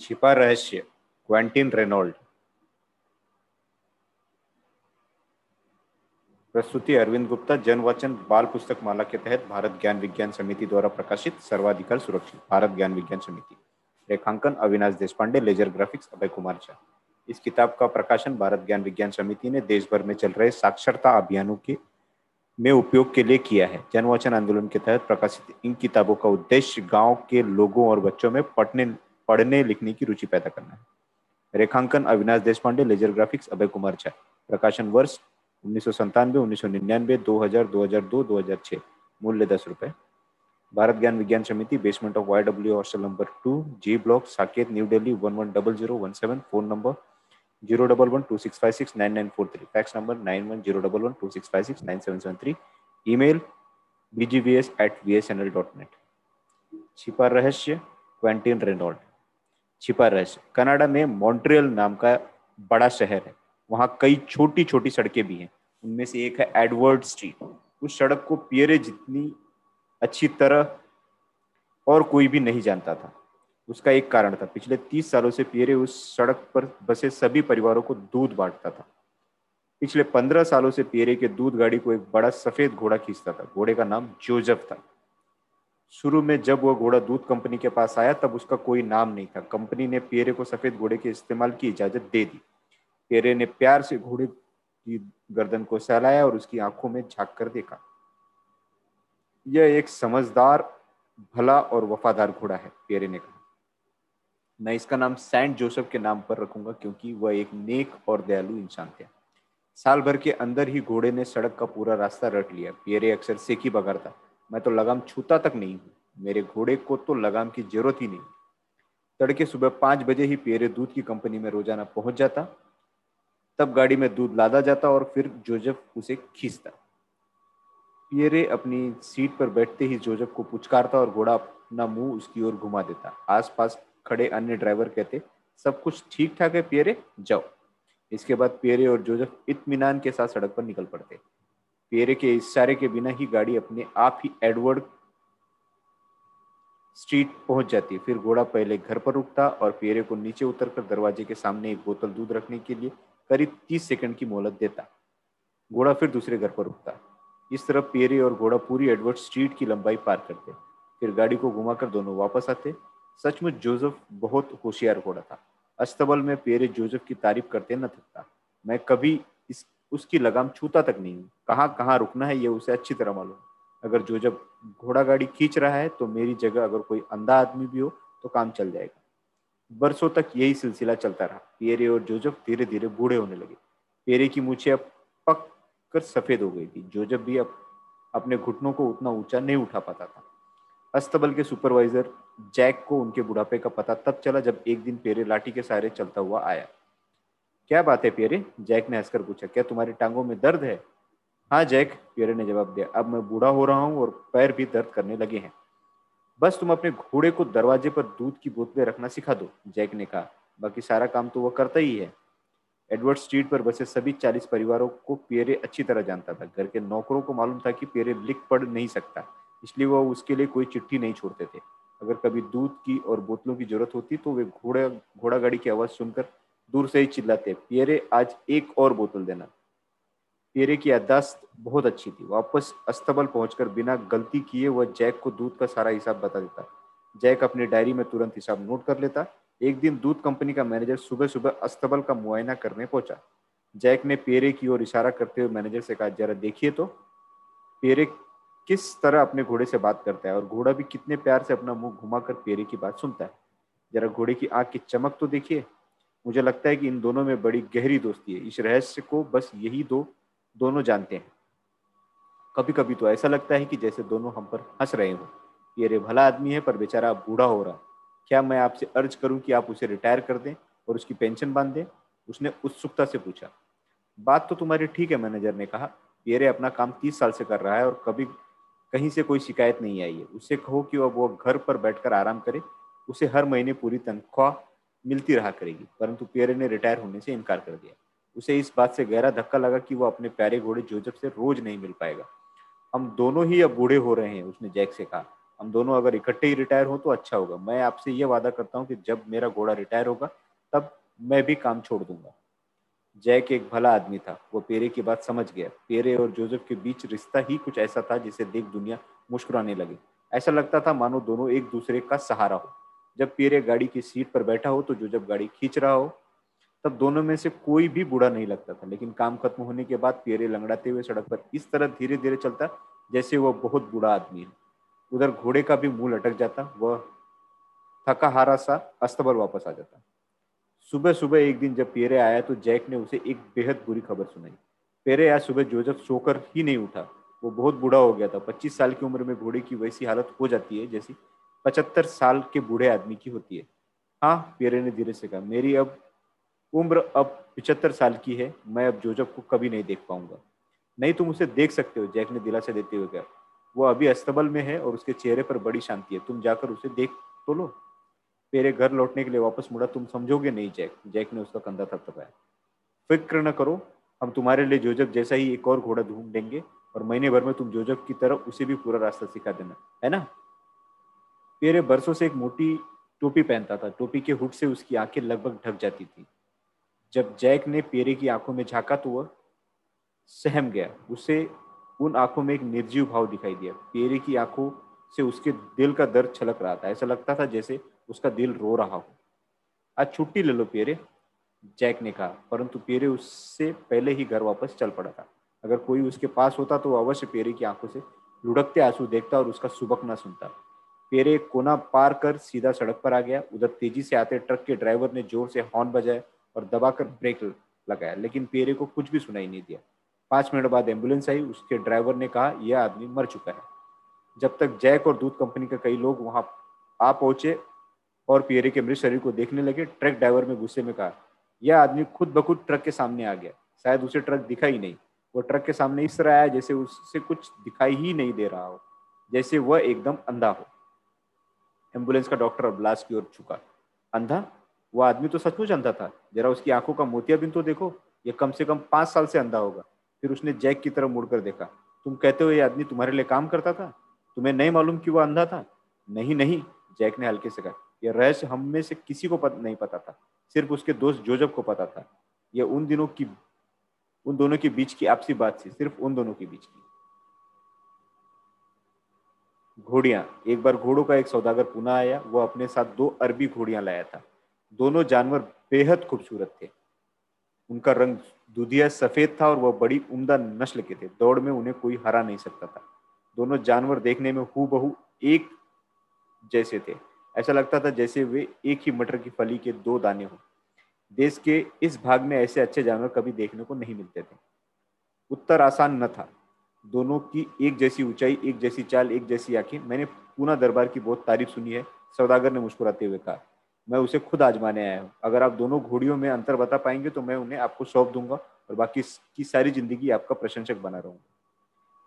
छिपा रहस्य Quentin Reynold प्रस्तुति अरविंद गुप्ता जन वचन बाल पुस्तक माला के तहत भारत ज्ञान विज्ञान समिति द्वारा प्रकाशित सर्वाधिकार सुरक्षित भारत ज्ञान विज्ञान समिति। रेखांकन अविनाश देशपांडे, लेजर ग्राफिक्स अभय कुमार झा। इस किताब का प्रकाशन भारत ज्ञान विज्ञान समिति ने देश भर में चल रहे साक्षरता अभियानों के, में उपयोग के लिए किया है। जनवचन आंदोलन के तहत प्रकाशित इन किताबों का उद्देश्य गाँव के लोगों और बच्चों में पढ़ने पढ़ने लिखने की रुचि पैदा करना है। रेखांकन अविनाश देशपांडे, लेजर ग्राफिक्स अभय कुमार झा। प्रकाशन वर्ष उन्नीस सौ संतानवे, उन्नीस सौ निन्यानवे, दो हज़ार दो हज़ार दो दो हज़ार छः मूल्य दस रुपये Bharat Gyan Vigyan Samiti basement of Y W hostel number two G block Saket New Delhi one one double zero one seven phone number zero double one two six five six nine nine four three fax number nine one zero double one two six five six nine seven seven three email B G V S at V S N L dot net छिपा रहस्य Quentin Reynold छिपा रहस्य Canada में Montreal नाम का बड़ा शहर है। वहाँ कई छोटी छोटी सड़कें भी हैं। उनमें से एक है एडवर्ड स्ट्रीट। उस सड़क को पियरे जितनी अच्छी तरह और कोई भी नहीं जानता था। उसका एक कारण था। पिछले तीस सालों से पियरे उस सड़क पर बसे सभी परिवारों को दूध बांटता था। पिछले पंद्रह सालों से पियरे के दूध गाड़ी को एक बड़ा सफ़ेद घोड़ा खींचता था। घोड़े का नाम जोजफ था। शुरू में जब वह घोड़ा दूध कंपनी के पास आया, तब उसका कोई नाम नहीं था। कंपनी ने पियरे को सफ़ेद घोड़े के इस्तेमाल की इजाज़त दे दी। पियरे ने प्यार से घोड़े की गर्दन को सहलाया और उसकी आँखों में झाँक कर देखा। यह एक समझदार, भला और वफादार घोड़ा है, पियरे ने कहा। मैं इसका नाम सेंट जोसेफ के नाम पर रखूँगा, क्योंकि वह एक नेक और दयालु इंसान थे। साल भर के अंदर ही घोड़े ने सड़क का पूरा रास्ता रट लिया। पियरे अक्सर सेकी बगड़ता। मैं तो लगाम छूता तक नहीं हूँ। मेरे घोड़े को तो लगाम की ज़रूरत ही नहीं। तड़के सुबह पाँच बजे ही पियरे दूध की कंपनी में रोज़ाना पहुँच जाता। तब गाड़ी में दूध लादा जाता और फिर जोजफ उसे खींचता। पियरे अपनी सीट पर बैठते ही जोजफ को पुचकारता और घोड़ा अपना मुँह उसकी ओर घुमा देता। आसपास खड़े अन्य ड्राइवर कहते, सब कुछ ठीक ठाक है पियरे? जाओ। इसके बाद पियरे और जोजफ इतमान के साथ सड़क पर निकल पड़ते। पियरे के इशारे के बिना ही गाड़ी अपने आप ही एडवर्ड स्ट्रीट पहुँच जाती। फिर घोड़ा पहले घर पर रुकता और पियरे को नीचे उतरकर दरवाजे के सामने एक बोतल दूध रखने के लिए करीब तीस सेकंड की मोहलत देता। घोड़ा फिर दूसरे घर पर रुकता। इस तरह पियरे और घोड़ा पूरी एडवर्ड स्ट्रीट की लंबाई पार करते। फिर गाड़ी को घुमाकर दोनों वापस आते। सचमुच जोसेफ बहुत होशियार घोड़ा था। अस्तबल में पेरे जोसेफ की तारीफ़ करते न थकता। मैं कभी उसकी लगाम छूता तक नहीं। कहाँ कहाँ रुकना है ये उसे अच्छी तरह मालूम। अगर जोजफ घोड़ा गाड़ी खींच रहा है तो मेरी जगह अगर कोई अंधा आदमी भी हो तो काम चल जाएगा। बरसों तक यही सिलसिला चलता रहा। पेरे और जोजफ धीरे धीरे बूढ़े होने लगे। पेरे की मुछे अब पक कर सफ़ेद हो गई थी। जोजफ भी अब अपने घुटनों को उतना ऊँचा नहीं उठा पाता था। अस्तबल के सुपरवाइजर जैक को उनके बुढ़ापे का पता तब चला जब एक दिन पेरे लाठी के सहारे चलता हुआ आया। क्या बात है पेरे जैक ने हंसकर पूछा, क्या तुम्हारी टांगों में दर्द है? हाँ जैक पेरे ने जवाब दिया, अब मैं बूढ़ा हो रहा हूँ और पैर भी दर्द करने लगे हैं। बस तुम अपने घोड़े को दरवाजे पर दूध की बोतलें रखना सिखा दो, जैक ने कहा, बाकी सारा काम तो वह करता ही है। एडवर्ड स्ट्रीट पर बसे सभी चालीस परिवारों को पेरे अच्छी तरह जानता था। घर के नौकरों को मालूम था कि पेरे लिख पढ़ नहीं सकता, इसलिए वह उसके लिए कोई चिट्ठी नहीं छोड़ते थे। अगर कभी दूध की और बोतलों की ज़रूरत होती तो वे घोड़ा घोड़ा गाड़ी की आवाज़ सुनकर दूर से ही चिल्लाते पियरे, आज एक और बोतल देना। पियरे की यादाश्त बहुत अच्छी थी। वापस अस्तबल पहुंचकर बिना गलती किए वह जैक को दूध का सारा हिसाब बता देता। जैक अपनी डायरी में तुरंत हिसाब नोट कर लेता। एक दिन दूध कंपनी का मैनेजर सुबह सुबह अस्तबल का मुआयना करने पहुँचा। जैक ने पेरे की ओर इशारा करते हुए मैनेजर से कहा, जरा देखिए तो पेरे किस तरह अपने घोड़े से बात करता है और घोड़ा भी कितने प्यार से अपना मुँह घुमाकर पेरे की बात सुनता है। जरा घोड़े की आँख की चमक तो देखिए। मुझे लगता है कि इन दोनों में बड़ी गहरी दोस्ती है। इस रहस्य को बस यही दो, दोनों जानते हैं। कभी कभी तो ऐसा लगता है कि जैसे दोनों हम पर हंस रहे हो। ये रे भला आदमी है पर बेचारा बूढ़ा हो रहा है। क्या मैं आपसे अर्ज़ करूँ कि आप उसे रिटायर कर दें और उसकी पेंशन बाँध दें? उसने उत्सुकता से पूछा। बात तो तुम्हारी ठीक है, मैनेजर ने कहा। पेरे अपना काम तीस साल से कर रहा है और कभी कहीं से कोई शिकायत नहीं आई है। उससे कहो कि अब वो घर पर बैठकर आराम करे। उसे हर महीने पूरी तनख्वाह मिलती रहा करेगी, परंतु पियरे ने रिटायर होने से इनकार कर दिया। उसे इस बात से गहरा धक्का लगा कि वो अपने प्यारे घोड़े जोजफ से रोज नहीं मिल पाएगा। हम दोनों ही अब बूढ़े हो रहे हैं, उसने जैक से कहा। हम दोनों अगर इकट्ठे ही रिटायर हो तो अच्छा होगा। मैं आपसे ये वादा करता हूँ कि जब मेरा घोड़ा रिटायर होगा, तब मैं भी काम छोड़ दूँगा। जैक एक भला आदमी था। वो पेरे की बात समझ गया। पेरे और जोसेफ के बीच रिश्ता ही कुछ ऐसा था जिसे देख दुनिया मुस्कुराने लगी। ऐसा लगता था मानो दोनों एक दूसरे का सहारा हो। जब पेरे गाड़ी की सीट पर बैठा हो तो जो जब गाड़ी खींच रहा हो, तब दोनों में से कोई भी बुरा नहीं लगता था। लेकिन काम खत्म होने के बाद पेरे लंगड़ाते हुए सड़क पर इस तरह धीरे धीरे चलता, जैसे वह बहुत बुरा आदमी है। उधर घोड़े का भी मुँह लटक जाता, वह थका हारा सा अस्तबल वापस आ जाता। सुबह सुबह एक दिन जब पेरे आया तो जैक ने उसे एक बेहद बुरी खबर सुनाई। पेरे आज सुबह जोजफ सोकर ही नहीं उठा। वो बहुत बूढ़ा हो गया था। पच्चीस साल की उम्र में घोड़े की वैसी हालत हो जाती है, जैसी पचहत्तर साल के बूढ़े आदमी की होती है। हाँ पेरे ने धीरे से कहा, मेरी अब उम्र अब पिछहत्तर साल की है, मैं अब जोजफ को कभी नहीं देख पाऊँगा। नहीं, तुम उसे देख सकते हो, जैक ने दिलासा देते हुए कहा। वो अभी अस्तबल में है और उसके चेहरे पर बड़ी शांति है। तुम जाकर उसे देख तो लो। मेरे घर लौटने के लिए वापस मुड़ा, तुम समझोगे नहीं, जैक। जैक ने उसका कंधा थपथपाया फ़िक्र न करो, हम तुम्हारे लिए जोजब जैसा ही एक और घोड़ा ढूंढ देंगे और महीने भर में तुम जोजब की तरफ़ उसे भी पूरा रास्ता सिखा देना, है ना? पेरे बरसों से एक मोटी टोपी पहनता था। टोपी के हुड से उसकी आँखें लगभग ढक जाती थी। जब जैक ने पेरे की आँखों में झांका तो वह सहम गया। उसे उन आँखों में एक निर्जीव भाव दिखाई दिया। पेरे की आँखों से उसके दिल का दर्द छलक रहा था। ऐसा लगता था जैसे उसका दिल रो रहा हो। आज छुट्टी ले लो पेरे, जैक ने कहा। परंतु पेरे उससे पहले ही घर वापस चल पड़ा था। अगर कोई उसके पास होता तो अवश्य पेरे की आँखों से लुढ़कते आँसू देखता और उसका सुबक सुनता। पेरे कोना पार कर सीधा सड़क पर आ गया। उधर तेज़ी से आते ट्रक के ड्राइवर ने ज़ोर से हॉर्न बजाया और दबाकर ब्रेक लगाया, लेकिन पेरे को कुछ भी सुनाई नहीं दिया। पाँच मिनट बाद एंबुलेंस आई, उसके ड्राइवर ने कहा, यह आदमी मर चुका है। जब तक जैक और दूध कंपनी के कई लोग वहाँ आ पहुँचे और पियरे के मृत शरीर को देखने लगे, ट्रक ड्राइवर में गुस्से में कहा, यह आदमी खुद ब खुद ट्रक के सामने आ गया। शायद उसे ट्रक दिखा ही नहीं। वो ट्रक के सामने इस तरह आया जैसे उससे कुछ दिखाई ही नहीं दे रहा हो, जैसे वह एकदम अंधा हो। एंबुलेंस का डॉक्टर अबलास की ओर झुका। अंधा? वो आदमी तो सचमुच अंधा था। जरा उसकी आँखों का मोतिया बिन तो देखो ये कम से कम पाँच साल से अंधा होगा। फिर उसने जैक की तरफ़ मुड़कर देखा। तुम कहते हो ये आदमी तुम्हारे लिए काम करता था? तुम्हें नहीं मालूम कि वो अंधा था? नहीं नहीं जैक ने हल्के से कहा। यह रहस्य हम में से किसी को पत, नहीं पता था। सिर्फ़ उसके दोस्त जोजब को पता था। यह उन दिनों की उन दोनों के बीच की आपसी बात थी सिर्फ़ उन दोनों के बीच की। घोड़ियाँ। एक बार घोड़ों का एक सौदागर पुनः आया, वो अपने साथ दो अरबी घोड़ियाँ लाया था। दोनों जानवर बेहद खूबसूरत थे। उनका रंग दुधिया सफ़ेद था और वह बड़ी उम्दा नस्ल के थे। दौड़ में उन्हें कोई हरा नहीं सकता था। दोनों जानवर देखने में हु बहु एक जैसे थे। ऐसा लगता था जैसे वे एक ही मटर की फली के दो दाने हों। देश के इस भाग में ऐसे अच्छे जानवर कभी देखने को नहीं मिलते थे। उत्तर आसान न था। दोनों की एक जैसी ऊंचाई, एक जैसी चाल, एक जैसी आँखें। मैंने पूना दरबार की बहुत तारीफ़ सुनी है, सौदागर ने मुस्कुराते हुए कहा। मैं उसे खुद आजमाने आया हूँ। अगर आप दोनों घोड़ियों में अंतर बता पाएँगे तो मैं उन्हें आपको सौंप दूँगा और बाकी की सारी ज़िंदगी आपका प्रशंसक बना रहूँगा।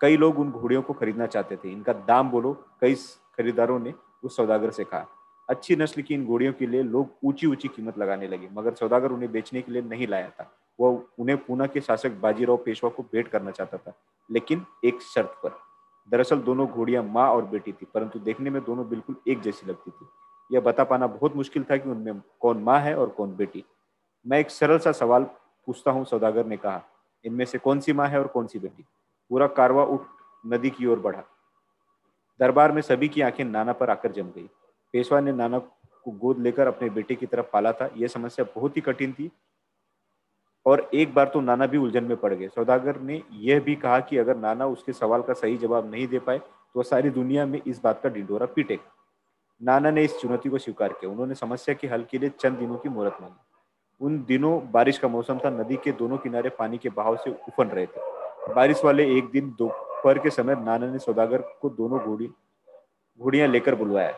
कई लोग उन घोड़ियों को खरीदना चाहते थे। इनका दाम बोलो, कई खरीदारों ने उस सौदागर से कहा। अच्छी नस्ल की इन घोड़ियों के लिए लोग ऊँची ऊँची कीमत लगाने लगे, मगर सौदागर उन्हें बेचने के लिए नहीं लाया था। वह उन्हें पूना के शासक बाजीराव पेशवा को भेंट करना चाहता था, लेकिन एक शर्त पर। दरअसल दोनों घोड़ियाँ माँ और बेटी थी, परंतु देखने में दोनों बिल्कुल एक जैसी लगती थी। यह बता पाना बहुत मुश्किल था कि उनमें कौन माँ है और कौन बेटी। मैं एक सरल सा सवाल पूछता हूँ, सौदागर ने कहा, इनमें से कौन सी माँ है और कौन सी बेटी? पूरा कारवा उठ नदी की ओर बढ़ा। दरबार में सभी की आँखें नाना पर आकर जम गई। पेशवा ने नाना को गोद लेकर अपने बेटे की तरफ़ पाला था। यह समस्या बहुत ही कठिन थी और एक बार तो नाना भी उलझन में पड़ गए। सौदागर ने यह भी कहा कि अगर नाना उसके सवाल का सही जवाब नहीं दे पाए तो सारी दुनिया में इस बात का डिंडोरा पीटेगा नाना ने इस चुनौती को स्वीकार किया। उन्होंने समस्या के हल के लिए चंद दिनों की मुहूर्त मांगी। उन दिनों बारिश का मौसम था, नदी के दोनों किनारे पानी के बहाव से उफन रहे थे। बारिश वाले एक दिन दोपहर के समय नाना ने सौदागर को दोनों घोड़ी, घोड़ियाँ लेकर बुलवाया।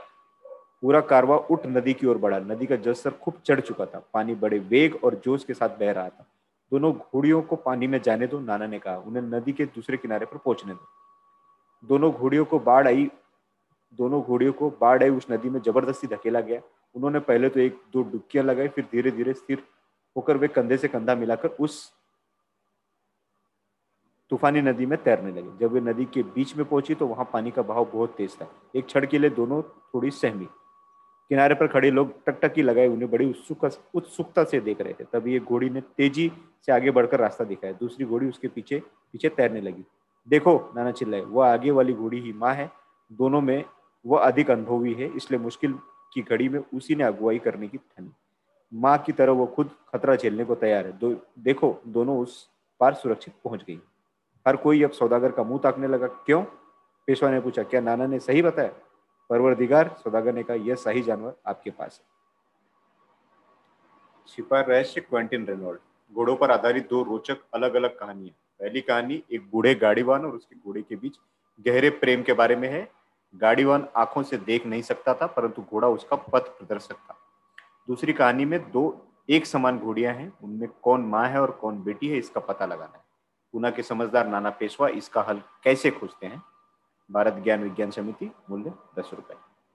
पूरा कारवा उठ नदी की ओर बढ़ा। नदी का जलस्तर खूब चढ़ चुका था। पानी बड़े वेग और जोश के साथ बह रहा था। दोनों घोड़ियों को पानी में जाने दो, नाना ने कहा। उन्हें नदी के दूसरे किनारे पर पहुँचने दो। दोनों घोड़ियों को बाढ़ आई, दोनों घोड़ियों को बाढ़ आई, उस नदी में ज़बरदस्ती धकेला गया। उन्होंने पहले तो एक, दो डुबकियाँ लगाई, फिर धीरे धीरे स्थिर होकर वे कंधे से कंधा मिलाकर उस तूफानी नदी में तैरने लगे। जब वे नदी के बीच में पहुँची तो वहाँ पानी का बहाव बहुत तेज था। एक क्षण के लिए दोनों थोड़ी सहमी। किनारे पर खड़े लोग टकटकी लगाए उन्हें बड़ी उत्सुक उत्सुकता से देख रहे थे। तभी एक घोड़ी ने तेज़ी से आगे बढ़कर रास्ता दिखाया। दूसरी घोड़ी उसके पीछे पीछे तैरने लगी। देखो, नाना चिल्लाए, वह आगे वाली घोड़ी ही माँ है। दोनों में वह अधिक अनुभवी है, इसलिए मुश्किल की घड़ी में उसी ने अगुवाई करने की ठानी। माँ की तरह वो खुद खतरा झेलने को तैयार है। दो देखो, दोनों उस पार सुरक्षित पहुँच गई। हर कोई अब सौदागर का मुँह ताकने लगा। क्यों? पेशवा ने पूछा, क्या नाना ने सही बताया? परवरदिगार सौदागर ने कहा यह सही जानवर आपके पास है। छिपा रहस्य, क्वेंटिन रेनोल्ड। घोड़ों पर आधारित दो रोचक अलग अलग कहानियाँ। पहली कहानी एक बूढ़े गाड़ीवान और उसके घोड़े के बीच गहरे प्रेम के बारे में है। गाड़ीवान आँखों से देख नहीं सकता था, परंतु घोड़ा उसका पथ प्रदर्शक था। दूसरी कहानी में दो एक समान घोड़ियाँ हैं। उनमें कौन माँ है और कौन बेटी है, इसका पता लगाना है। पूना के समझदार नाना पेशवा इसका हल कैसे खोजते हैं? भारत ज्ञान विज्ञान समिति मूल्य दस रुपए।